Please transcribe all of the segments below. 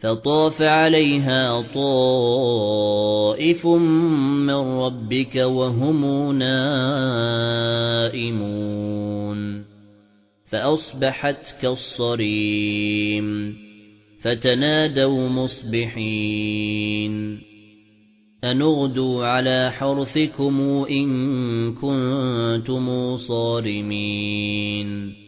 فطاف عليها طائف من ربك وهم نائمون. فأصبحت كالصريم. فتنادوا مصبحين. أنغدوا على حرثكم إن كنتم صارمين.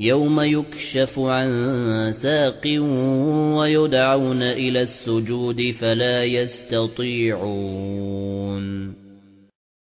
يَوْمَ يُكْشَفُ عَن سَاقٍ وَيُدْعَوْنَ إِلَى السُّجُودِ فَلَا يَسْتَطِيعُونَ.